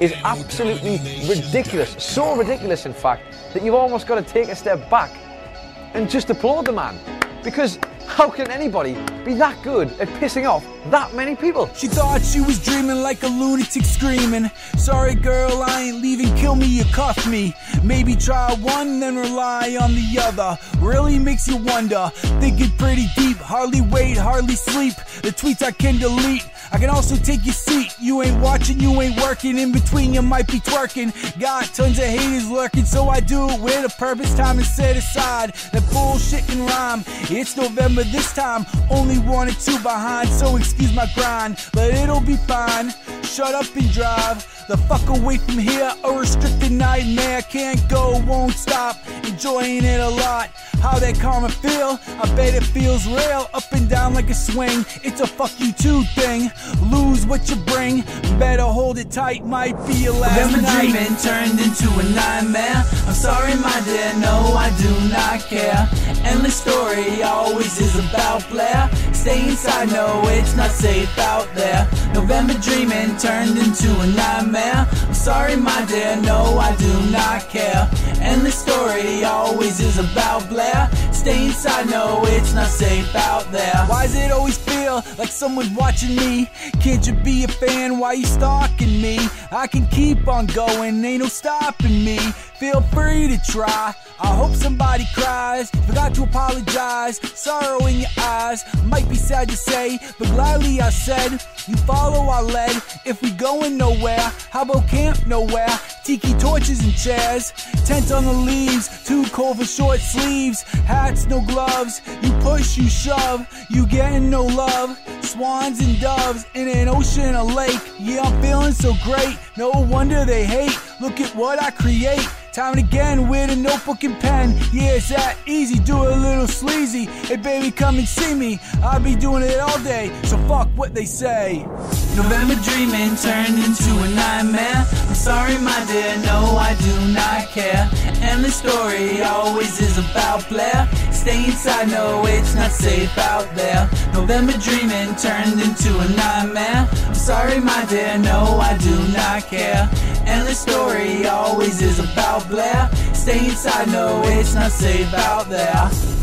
is absolutely ridiculous. So ridiculous, in fact, that you've almost got to take a step back and just applaud the man. Because how can anybody be that good at pissing off that many people? She thought she was dreaming like a lunatic screaming. Sorry, girl, I ain't leaving. Kill me, you cuff me. Maybe try one, then rely on the other. Really makes you wonder. Thinking pretty deep, hardly wait, hardly sleep. The tweets I can delete. I can also take your seat. You ain't watching, you ain't working. In between, you might be twerking. Got tons of haters lurking, so I do it with a purpose. Time is set aside. That bullshit can rhyme. It's November this time. Only one or two behind, so excuse my grind. But it'll be fine. Shut up and drive. The fuck away from here, a restricted nightmare. Can't go, won't stop. Enjoying it a lot. How that karma feel? I bet it feels real. Up and down like a swing. It's a fuck you too thing. Lose what you bring. Better hold it tight. Might be your last Remember night. dreaming turned into a nightmare. I'm sorry, my dear, no, I do not care. Endless story always is about Blair. Stay inside, no, it's not safe out there. November dreaming turned into a nightmare. I'm sorry, my dear, no, I do not care. And the story always is about Blair. Stay inside, no, it's not safe out there. Why is it always like someone's watching me? Can't you be a fan? Why you stalking me? I can keep on going, ain't no stopping me. Feel free to try. I hope somebody cries. Forgot to apologize. Sorrow in your eyes. Might be sad to say, but gladly I said, You follow our lead. If we going nowhere, how about camp nowhere? Tiki torches and chairs. Tent on the leaves. Too cold for short sleeves. Hats, no gloves. You push, you shove. You getting no love. Swans and doves in an ocean, a lake. Yeah, I'm feeling so great. No wonder they hate. Look at what I create. Time and again with a notebook and pen. Yeah, it's that easy. Do it a little sleazy. Hey, baby, come and see me. I'll be doing it all day. So fuck what they say. November dreaming turned into a nightmare. Endless story always is about Blair. Stay inside, no, it's not safe out there. November dreaming turned into a nightmare. I'm sorry, my dear, no, I do not care. Endless story always is about Blair. Stay inside, no, it's not safe out there.